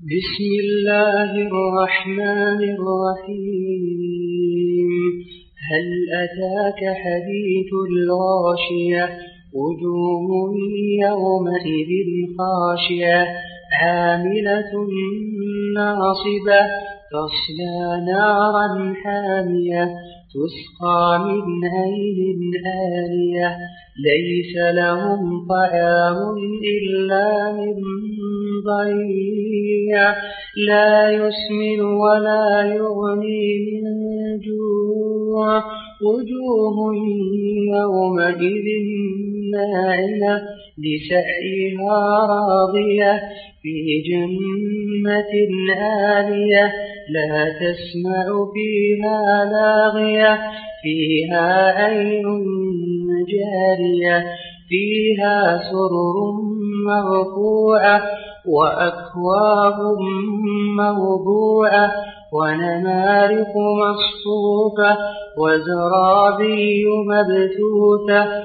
بسم الله الرحمن الرحيم. هل أتاك حديث الغاشية؟ وجوه يومئذ خاشية. عاملة ناصبة تصلى نارا حامية تسقى من عين آلية ليس لهم طعام إلا من ضيع لا يسمن ولا يغني من جوع. وجوه يومئذ ناعمة. لسعيها راضية في جنة آلية لا تسمع فيها لاغية فيها عين جارية فيها سرر مرفوعة وأكواب موضوعة ونمارق مصفوفة وزرابي مبثوثة